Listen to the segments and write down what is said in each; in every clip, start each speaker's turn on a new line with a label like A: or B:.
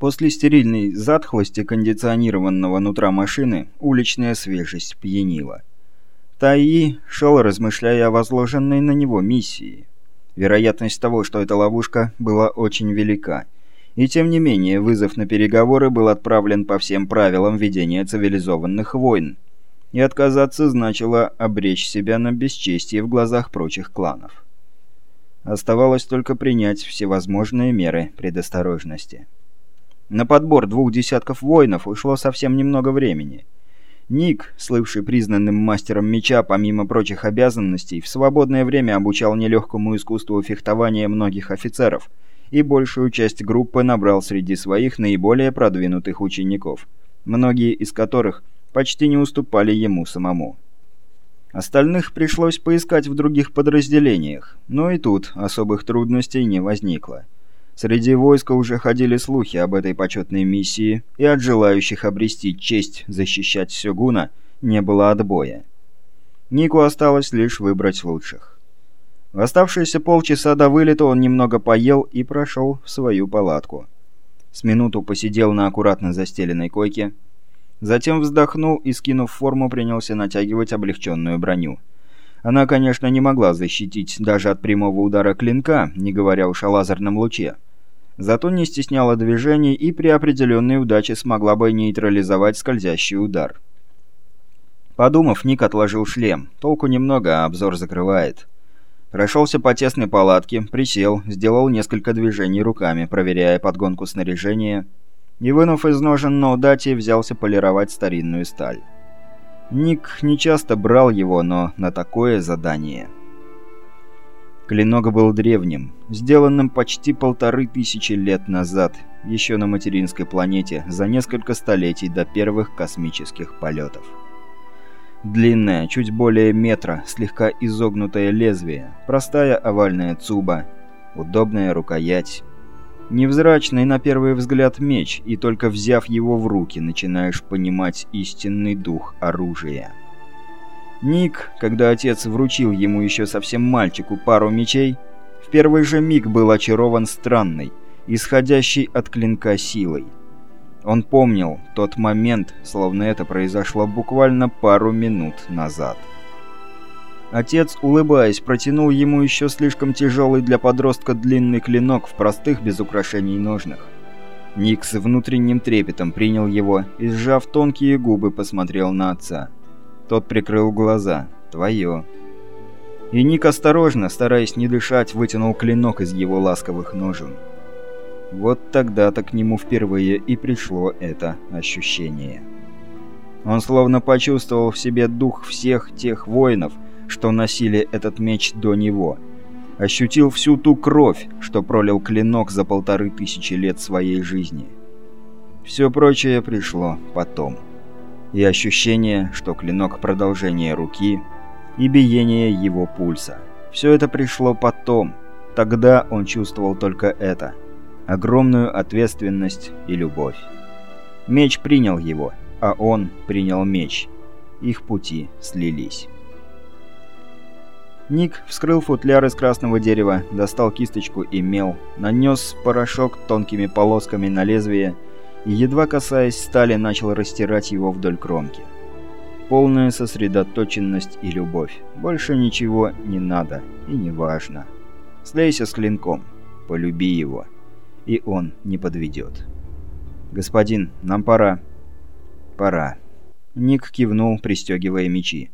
A: После стерильной затхлости кондиционированного нутра машины уличная свежесть пьянила. Таи шел, размышляя о возложенной на него миссии. Вероятность того, что это ловушка, была очень велика. И тем не менее, вызов на переговоры был отправлен по всем правилам ведения цивилизованных войн. И отказаться значило обречь себя на бесчестие в глазах прочих кланов. Оставалось только принять всевозможные меры предосторожности. На подбор двух десятков воинов ушло совсем немного времени. Ник, слывший признанным мастером меча, помимо прочих обязанностей, в свободное время обучал нелегкому искусству фехтования многих офицеров, и большую часть группы набрал среди своих наиболее продвинутых учеников, многие из которых почти не уступали ему самому. Остальных пришлось поискать в других подразделениях, но и тут особых трудностей не возникло. Среди войска уже ходили слухи об этой почетной миссии, и от желающих обрести честь защищать Сёгуна не было отбоя. Нику осталось лишь выбрать лучших. В оставшиеся полчаса до вылета он немного поел и прошел в свою палатку. С минуту посидел на аккуратно застеленной койке, затем вздохнул и, скинув форму, принялся натягивать облегченную броню. Она, конечно, не могла защитить даже от прямого удара клинка, не говоря уж о лазерном луче, Зато не стесняла движений и при определенной удаче смогла бы нейтрализовать скользящий удар. Подумав, Ник отложил шлем. Толку немного, а обзор закрывает. Прошелся по тесной палатке, присел, сделал несколько движений руками, проверяя подгонку снаряжения, и, вынув из ножен ноудати, взялся полировать старинную сталь. Ник нечасто брал его, но на такое задание... Клинок был древним, сделанным почти полторы тысячи лет назад, еще на материнской планете, за несколько столетий до первых космических полетов. Длинное, чуть более метра, слегка изогнутое лезвие, простая овальная цуба, удобная рукоять. Невзрачный на первый взгляд меч, и только взяв его в руки, начинаешь понимать истинный дух оружия. Ник, когда отец вручил ему еще совсем мальчику пару мечей, в первый же миг был очарован странной, исходящей от клинка силой. Он помнил тот момент, словно это произошло буквально пару минут назад. Отец, улыбаясь, протянул ему еще слишком тяжелый для подростка длинный клинок в простых без украшений ножнах. Ник с внутренним трепетом принял его и, сжав тонкие губы, посмотрел на отца. Тот прикрыл глаза. «Твое». И Ник осторожно, стараясь не дышать, вытянул клинок из его ласковых ножен. Вот тогда-то к нему впервые и пришло это ощущение. Он словно почувствовал в себе дух всех тех воинов, что носили этот меч до него. Ощутил всю ту кровь, что пролил клинок за полторы тысячи лет своей жизни. Все прочее пришло потом и ощущение, что клинок продолжение руки, и биение его пульса. Все это пришло потом. Тогда он чувствовал только это. Огромную ответственность и любовь. Меч принял его, а он принял меч. Их пути слились. Ник вскрыл футляр из красного дерева, достал кисточку и мел, нанес порошок тонкими полосками на лезвие и, едва касаясь стали, начал растирать его вдоль кромки. Полная сосредоточенность и любовь. Больше ничего не надо и не важно. Слейся с клинком, полюби его, и он не подведет. «Господин, нам пора». «Пора». Ник кивнул, пристегивая мечи.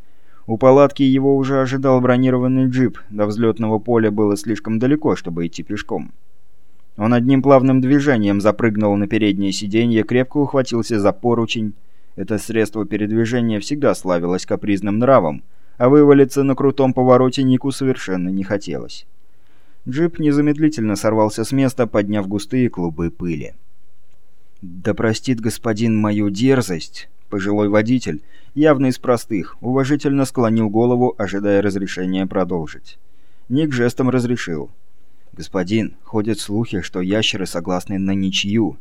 A: У палатки его уже ожидал бронированный джип, до взлетного поля было слишком далеко, чтобы идти пешком. Он одним плавным движением запрыгнул на переднее сиденье, крепко ухватился за поручень. Это средство передвижения всегда славилось капризным нравом, а вывалиться на крутом повороте Нику совершенно не хотелось. Джип незамедлительно сорвался с места, подняв густые клубы пыли. «Да простит господин мою дерзость!» Пожилой водитель, явно из простых, уважительно склонил голову, ожидая разрешения продолжить. Ник жестом разрешил. «Господин, ходят слухи, что ящеры согласны на ничью».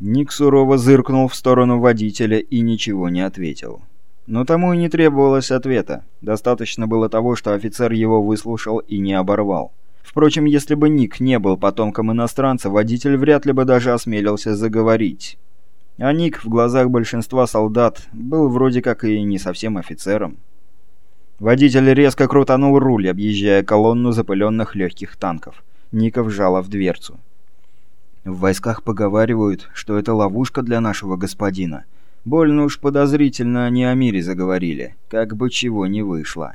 A: Ник сурово зыркнул в сторону водителя и ничего не ответил. Но тому и не требовалось ответа. Достаточно было того, что офицер его выслушал и не оборвал. Впрочем, если бы Ник не был потомком иностранца, водитель вряд ли бы даже осмелился заговорить. А Ник в глазах большинства солдат был вроде как и не совсем офицером. Водитель резко крутанул руль, объезжая колонну запыленных легких танков. Ника вжала в дверцу. В войсках поговаривают, что это ловушка для нашего господина. Больно уж подозрительно они о мире заговорили, как бы чего не вышло.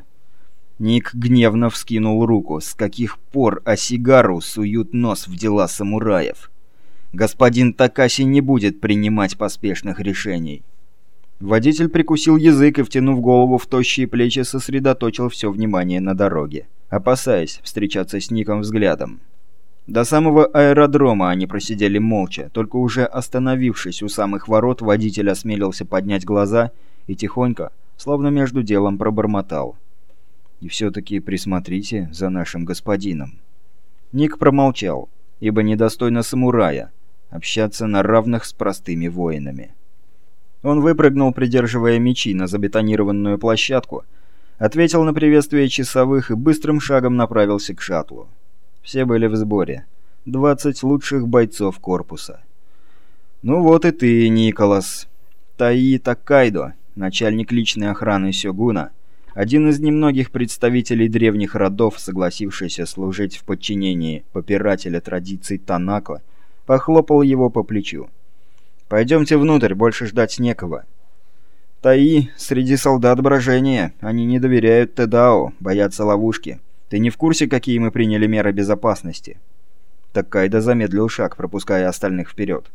A: Ник гневно вскинул руку. С каких пор Осигару суют нос в дела самураев? Господин Такаси не будет принимать поспешных решений. Водитель прикусил язык и, втянув голову в тощие плечи, сосредоточил все внимание на дороге, опасаясь встречаться с Ником взглядом. До самого аэродрома они просидели молча, только уже остановившись у самых ворот, водитель осмелился поднять глаза и тихонько, словно между делом, пробормотал. «И все-таки присмотрите за нашим господином». Ник промолчал, ибо недостойно самурая общаться на равных с простыми воинами. Он выпрыгнул, придерживая мечи на забетонированную площадку, ответил на приветствие часовых и быстрым шагом направился к шаттлу. Все были в сборе. 20 лучших бойцов корпуса. Ну вот и ты, Николас. Таи Такайдо, начальник личной охраны Сёгуна, один из немногих представителей древних родов, согласившийся служить в подчинении попирателя традиций Танако, похлопал его по плечу. «Пойдемте внутрь, больше ждать некого». Таи среди солдат брожения, они не доверяют Тедао, боятся ловушки. Ты не в курсе, какие мы приняли меры безопасности?» Так Кайда замедлил шаг, пропуская остальных вперед.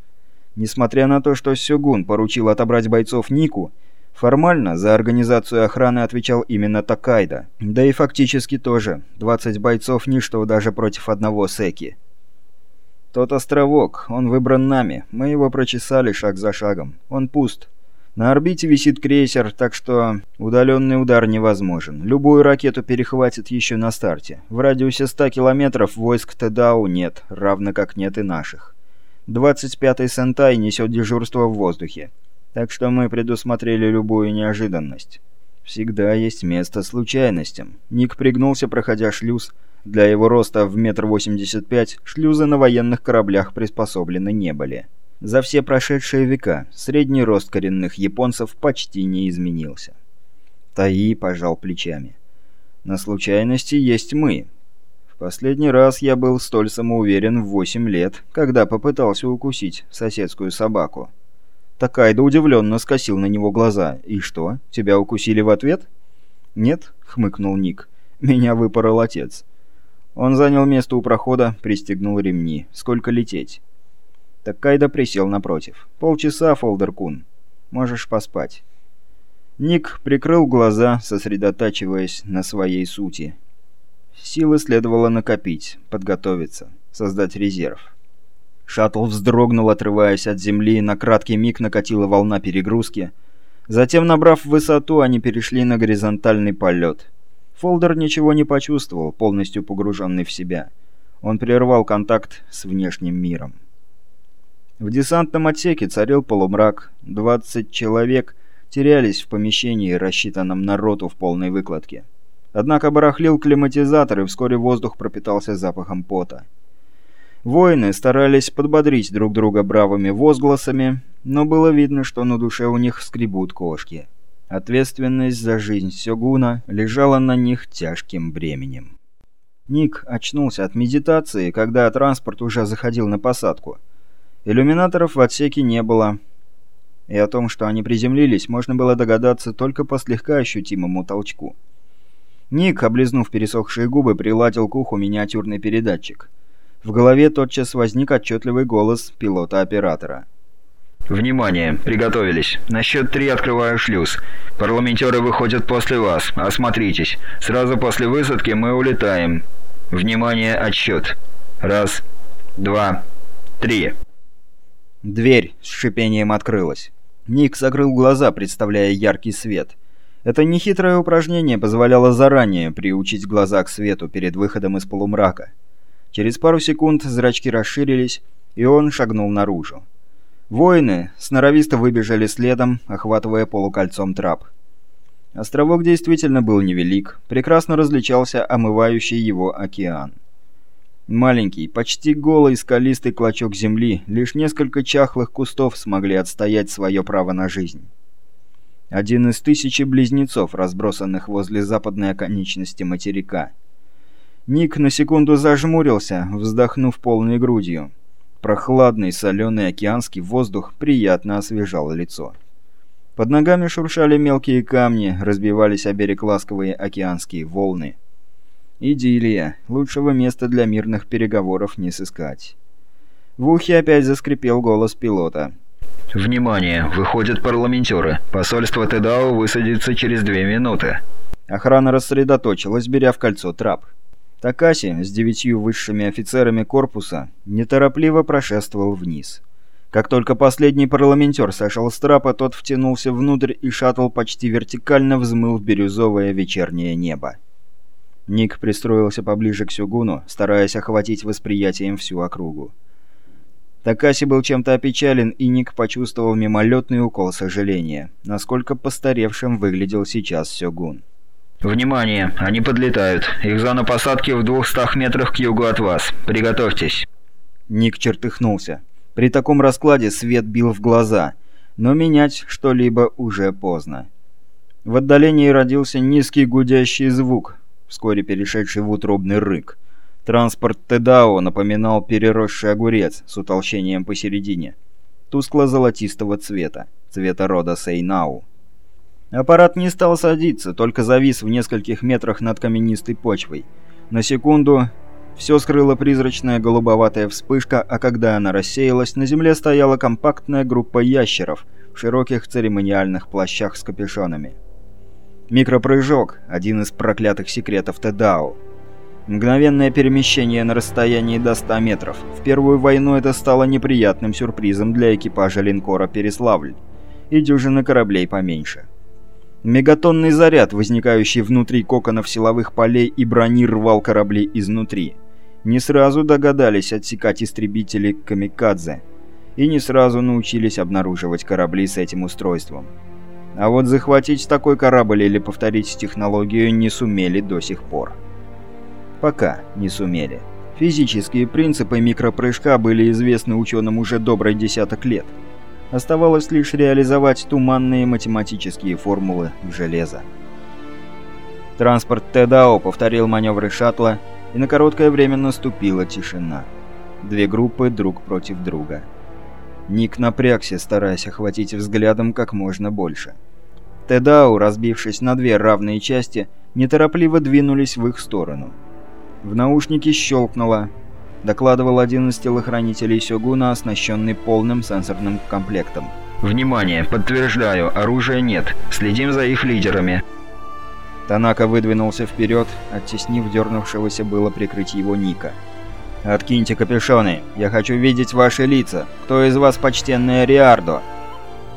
A: Несмотря на то, что Сёгун поручил отобрать бойцов Нику, формально за организацию охраны отвечал именно Такайда. Да и фактически тоже. 20 бойцов – ничто даже против одного Секи. Тот островок, он выбран нами. Мы его прочесали шаг за шагом. Он пуст. На орбите висит крейсер, так что удаленный удар невозможен. Любую ракету перехватит еще на старте. В радиусе 100 километров войск Тедау нет, равно как нет и наших. 25-й Сентай несет дежурство в воздухе. Так что мы предусмотрели любую неожиданность. Всегда есть место случайностям. Ник пригнулся, проходя шлюз. Для его роста в метр восемьдесят пять шлюзы на военных кораблях приспособлены не были. За все прошедшие века средний рост коренных японцев почти не изменился. Таи пожал плечами. На случайности есть мы. В последний раз я был столь самоуверен в 8 лет, когда попытался укусить соседскую собаку. Такайда удивленно скосил на него глаза. «И что, тебя укусили в ответ?» «Нет», — хмыкнул Ник. «Меня выпорол отец». Он занял место у прохода, пристегнул ремни. «Сколько лететь?» Так Кайда присел напротив. «Полчаса, Фолдеркун. Можешь поспать». Ник прикрыл глаза, сосредотачиваясь на своей сути. Силы следовало накопить, подготовиться, создать резерв. Шаттл вздрогнул, отрываясь от земли, на краткий миг накатила волна перегрузки. Затем, набрав высоту, они перешли на горизонтальный полет. Фолдер ничего не почувствовал, полностью погруженный в себя. Он прервал контакт с внешним миром. В десантном отсеке царил полумрак. 20 человек терялись в помещении, рассчитанном на роту в полной выкладке. Однако барахлил климатизатор, и вскоре воздух пропитался запахом пота. Воины старались подбодрить друг друга бравыми возгласами, но было видно, что на душе у них скребут кошки. Ответственность за жизнь Сёгуна лежала на них тяжким бременем. Ник очнулся от медитации, когда транспорт уже заходил на посадку – Иллюминаторов в отсеке не было, и о том, что они приземлились, можно было догадаться только по слегка ощутимому толчку. Ник, облизнув пересохшие губы, приладил к уху миниатюрный передатчик. В голове тотчас возник отчетливый голос пилота-оператора.
B: «Внимание! Приготовились. На счет три открываю шлюз. Парламентеры выходят после вас. Осмотритесь. Сразу после высадки мы улетаем. Внимание, отсчет. Раз, два, три».
A: Дверь с шипением открылась. Ник закрыл глаза, представляя яркий свет. Это нехитрое упражнение позволяло заранее приучить глаза к свету перед выходом из полумрака. Через пару секунд зрачки расширились, и он шагнул наружу. Воины сноровисто выбежали следом, охватывая полукольцом трап. Островок действительно был невелик, прекрасно различался омывающий его океан. Маленький, почти голый скалистый клочок земли, лишь несколько чахлых кустов смогли отстоять свое право на жизнь. Один из тысячи близнецов, разбросанных возле западной оконечности материка. Ник на секунду зажмурился, вздохнув полной грудью. Прохладный, соленый океанский воздух приятно освежал лицо. Под ногами шуршали мелкие камни, разбивались о берег ласковые океанские волны. Идиллия. Лучшего места для мирных переговоров не сыскать. В ухе опять заскрипел голос пилота.
B: «Внимание! Выходят парламентеры. Посольство Тедао высадится через две минуты».
A: Охрана рассредоточилась, беря в кольцо трап. Такаси с девятью высшими офицерами корпуса неторопливо прошествовал вниз. Как только последний парламентер сошел с трапа, тот втянулся внутрь, и шаттл почти вертикально взмыл в бирюзовое вечернее небо. Ник пристроился поближе к Сюгуну, стараясь охватить восприятием всю округу. Такаси был чем-то опечален, и Ник почувствовал мимолетный укол сожаления, насколько постаревшим выглядел сейчас Сёгун.
B: «Внимание! Они подлетают. Их зона посадки в двухстах метрах к югу от вас. Приготовьтесь!»
A: Ник чертыхнулся. При таком раскладе свет бил в глаза, но менять что-либо уже поздно. В отдалении родился низкий гудящий звук, вскоре перешедший в утробный рык. Транспорт Тедао напоминал переросший огурец с утолщением посередине, тускло-золотистого цвета, цвета рода Сейнау. Аппарат не стал садиться, только завис в нескольких метрах над каменистой почвой. На секунду все скрыла призрачная голубоватая вспышка, а когда она рассеялась, на земле стояла компактная группа ящеров в широких церемониальных плащах с капюшонами. Микропрыжок – один из проклятых секретов Тедао. Мгновенное перемещение на расстоянии до 100 метров. В Первую войну это стало неприятным сюрпризом для экипажа линкора «Переславль» и дюжины кораблей поменьше. Мегатонный заряд, возникающий внутри коконов силовых полей и брони, рвал корабли изнутри. Не сразу догадались отсекать истребители «Камикадзе» и не сразу научились обнаруживать корабли с этим устройством. А вот захватить такой корабль или повторить технологию не сумели до сих пор. Пока не сумели. Физические принципы микропрыжка были известны ученым уже добрый десяток лет. Оставалось лишь реализовать туманные математические формулы в железо. Транспорт Тедао повторил маневры шаттла, и на короткое время наступила тишина. Две группы друг против друга. Ник напрягся, стараясь охватить взглядом как можно больше. Тедау, разбившись на две равные части, неторопливо двинулись в их сторону. В наушнике щелкнуло. Докладывал один из телохранителей Сёгуна, оснащенный полным сенсорным комплектом.
B: «Внимание! Подтверждаю, оружия нет. Следим за их лидерами».
A: Танака выдвинулся вперед, оттеснив дернувшегося было прикрыть его Ника. «Откиньте капюшоны! Я хочу видеть ваши лица! Кто из вас почтенный Риардо?»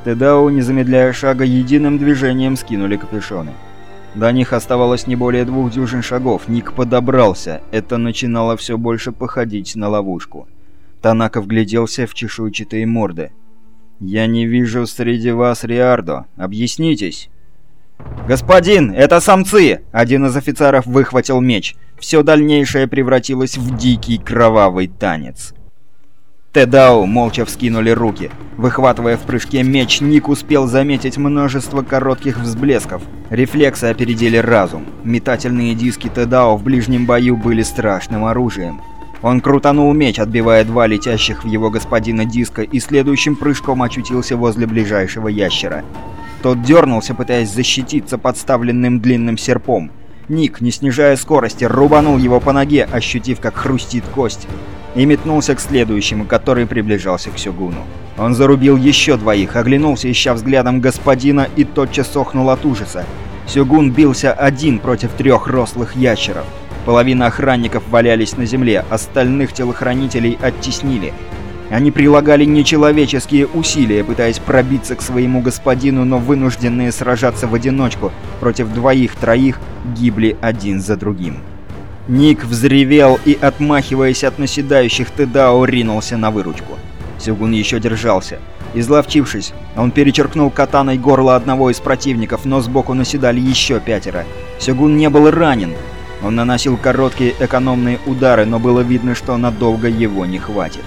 A: Тедау, не замедляя шага, единым движением скинули капюшоны. До них оставалось не более двух дюжин шагов. Ник подобрался. Это начинало все больше походить на ловушку. Танака вгляделся в чешуйчатые морды. «Я не вижу среди вас Риардо. Объяснитесь!» «Господин, это самцы!» Один из офицеров выхватил меч. Все дальнейшее превратилось в дикий кровавый танец. Тедау молча вскинули руки. Выхватывая в прыжке меч, Ник успел заметить множество коротких взблесков. Рефлексы опередили разум. Метательные диски Тедау в ближнем бою были страшным оружием. Он крутанул меч, отбивая два летящих в его господина диска, и следующим прыжком очутился возле ближайшего ящера. Тот дернулся, пытаясь защититься подставленным длинным серпом. Ник, не снижая скорости, рубанул его по ноге, ощутив, как хрустит кость, и метнулся к следующему, который приближался к Сёгуну. Он зарубил еще двоих, оглянулся, ища взглядом господина, и тотчас охнул от ужаса. Сёгун бился один против трех рослых ящеров. Половина охранников валялись на земле, остальных телохранителей оттеснили. Они прилагали нечеловеческие усилия, пытаясь пробиться к своему господину, но вынужденные сражаться в одиночку против двоих-троих гибли один за другим. Ник взревел и, отмахиваясь от наседающих Тедао, ринулся на выручку. Сюгун еще держался. Изловчившись, он перечеркнул катаной горло одного из противников, но сбоку наседали еще пятеро. Сюгун не был ранен. Он наносил короткие экономные удары, но было видно, что надолго его не хватит.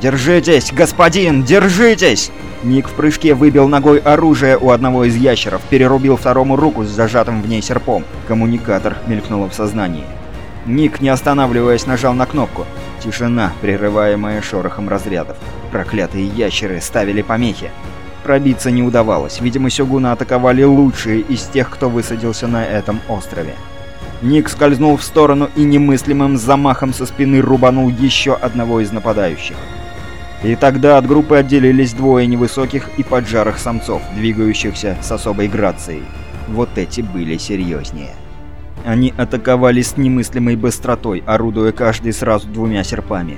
A: «Держитесь, господин, держитесь!» Ник в прыжке выбил ногой оружие у одного из ящеров, перерубил второму руку с зажатым в ней серпом. Коммуникатор мелькнуло в сознании. Ник, не останавливаясь, нажал на кнопку. Тишина, прерываемая шорохом разрядов. Проклятые ящеры ставили помехи. Пробиться не удавалось. Видимо, Сёгуна атаковали лучшие из тех, кто высадился на этом острове. Ник скользнул в сторону и немыслимым замахом со спины рубанул еще одного из нападающих. И тогда от группы отделились двое невысоких и поджарых самцов, двигающихся с особой грацией. Вот эти были серьезнее. Они атаковали с немыслимой быстротой, орудуя каждый сразу двумя серпами.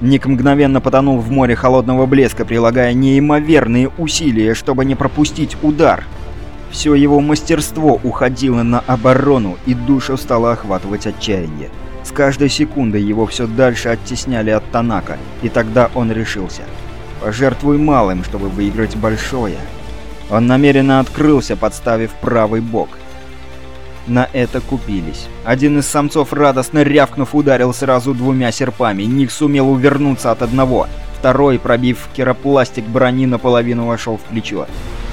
A: Ник мгновенно потонул в море холодного блеска, прилагая неимоверные усилия, чтобы не пропустить удар. Все его мастерство уходило на оборону, и душу стало охватывать отчаяние. С каждой секундой его все дальше оттесняли от Танака, и тогда он решился. «Пожертвуй малым, чтобы выиграть большое». Он намеренно открылся, подставив правый бок. На это купились. Один из самцов, радостно рявкнув, ударил сразу двумя серпами. Ник сумел увернуться от одного. Второй, пробив керопластик брони, наполовину вошел в плечо.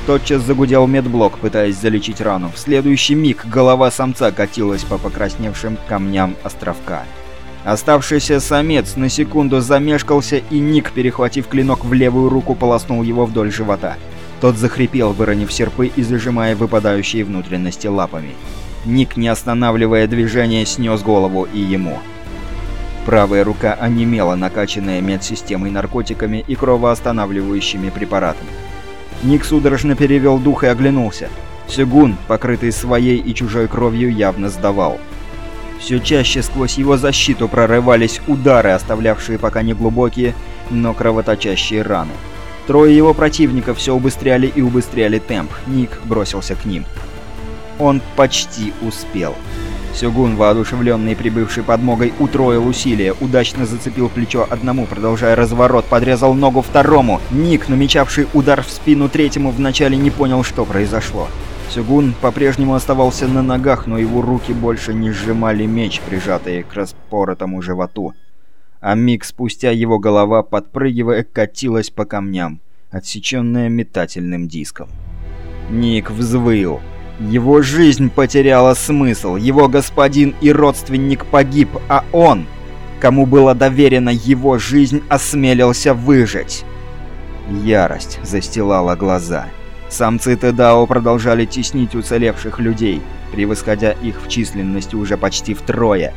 A: Тотчас загудел медблок, пытаясь залечить рану. В следующий миг голова самца катилась по покрасневшим камням островка. Оставшийся самец на секунду замешкался, и Ник, перехватив клинок в левую руку, полоснул его вдоль живота. Тот захрипел, выронив серпы и зажимая выпадающие внутренности лапами. Ник, не останавливая движение, снес голову и ему. Правая рука онемела, накачанная медсистемой наркотиками и кровоостанавливающими препаратами. Ник судорожно перевел дух и оглянулся. Сюгун, покрытый своей и чужой кровью, явно сдавал. Все чаще сквозь его защиту прорывались удары, оставлявшие пока не глубокие, но кровоточащие раны. Трое его противников все убыстряли и убыстряли темп. Ник бросился к ним. Он почти успел. Сёгун, воодушевленный прибывшей подмогой, утроил усилия, удачно зацепил плечо одному, продолжая разворот, подрезал ногу второму. Ник, намечавший удар в спину третьему, вначале не понял, что произошло. Сёгун по-прежнему оставался на ногах, но его руки больше не сжимали меч, прижатый к распоротому животу. А миг спустя его голова, подпрыгивая, катилась по камням, отсеченная метательным диском. Ник взвыл. Его жизнь потеряла смысл, его господин и родственник погиб, а он, кому была доверена его жизнь, осмелился выжить. Ярость застилала глаза. Самцы Тедао продолжали теснить уцелевших людей, превосходя их в численности уже почти втрое.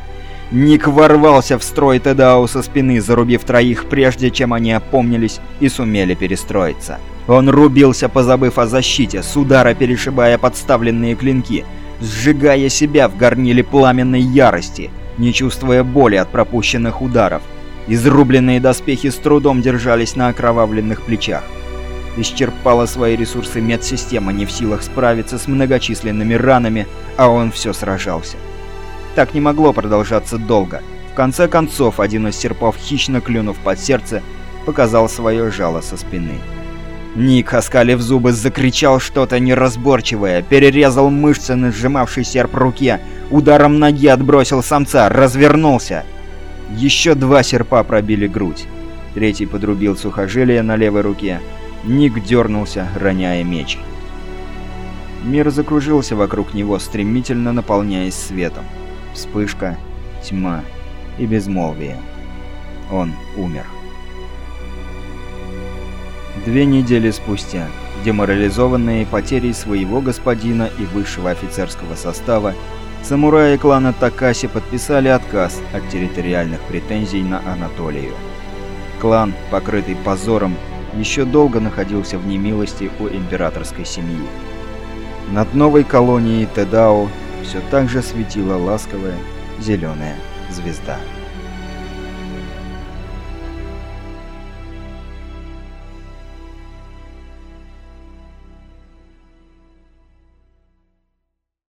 A: Ник ворвался в строй Тедао со спины, зарубив троих, прежде чем они опомнились и сумели перестроиться. Он рубился, позабыв о защите, с удара перешибая подставленные клинки, сжигая себя в горниле пламенной ярости, не чувствуя боли от пропущенных ударов. Изрубленные доспехи с трудом держались на окровавленных плечах. Исчерпала свои ресурсы медсистема, не в силах справиться с многочисленными ранами, а он все сражался. Так не могло продолжаться долго. В конце концов, один из серпов, хищно клюнув под сердце, показал свое жало со спины. Ник, оскалив зубы, закричал что-то неразборчивое, перерезал мышцы на сжимавшей серп руке, ударом ноги отбросил самца, развернулся. Еще два серпа пробили грудь. Третий подрубил сухожилие на левой руке. Ник дернулся, роняя меч. Мир закружился вокруг него, стремительно наполняясь светом. Вспышка, тьма и безмолвие. Он умер. Две недели спустя, деморализованные потерей своего господина и высшего офицерского состава, самураи клана Такаси подписали отказ от территориальных претензий на Анатолию. Клан, покрытый позором, еще долго находился в немилости у императорской семьи. Над новой колонией Тедао все так же светила ласковая зеленая звезда.